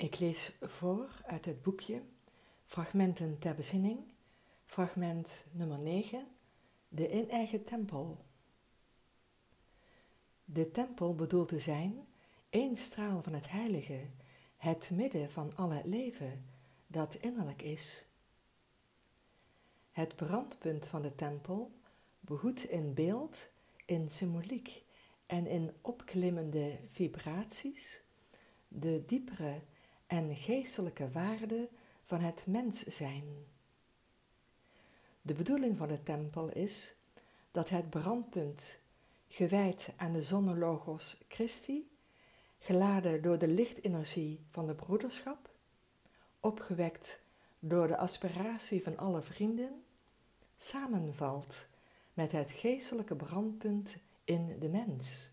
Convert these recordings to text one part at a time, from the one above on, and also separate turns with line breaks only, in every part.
Ik lees voor uit het boekje Fragmenten ter bezinning, fragment nummer 9, de in-eigen tempel. De tempel bedoelt te zijn één straal van het heilige, het midden van al het leven dat innerlijk is. Het brandpunt van de tempel behoedt in beeld, in symboliek en in opklimmende vibraties de diepere en geestelijke waarde van het mens zijn. De bedoeling van de tempel is dat het brandpunt, gewijd aan de zonnelogos Christi, geladen door de lichtenergie van de broederschap, opgewekt door de aspiratie van alle vrienden, samenvalt met het geestelijke brandpunt in de mens.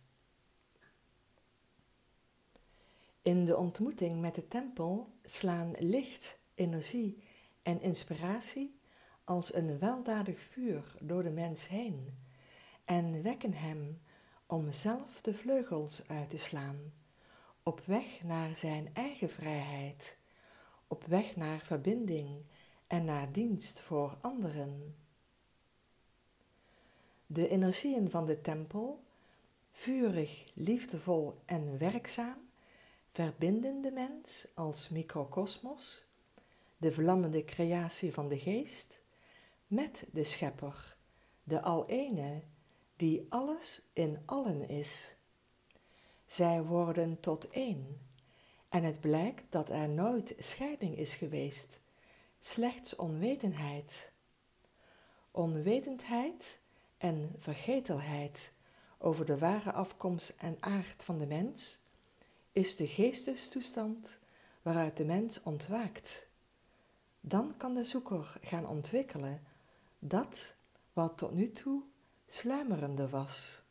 In de ontmoeting met de tempel slaan licht, energie en inspiratie als een weldadig vuur door de mens heen en wekken hem om zelf de vleugels uit te slaan, op weg naar zijn eigen vrijheid, op weg naar verbinding en naar dienst voor anderen. De energieën van de tempel, vurig, liefdevol en werkzaam, verbinden de mens als microcosmos, de vlammende creatie van de geest, met de Schepper, de Al-Ene, die alles in allen is. Zij worden tot één, en het blijkt dat er nooit scheiding is geweest, slechts onwetendheid. Onwetendheid en vergetelheid over de ware afkomst en aard van de mens is de geestestoestand waaruit de mens ontwaakt. Dan kan de zoeker gaan ontwikkelen dat wat tot nu toe sluimerende was.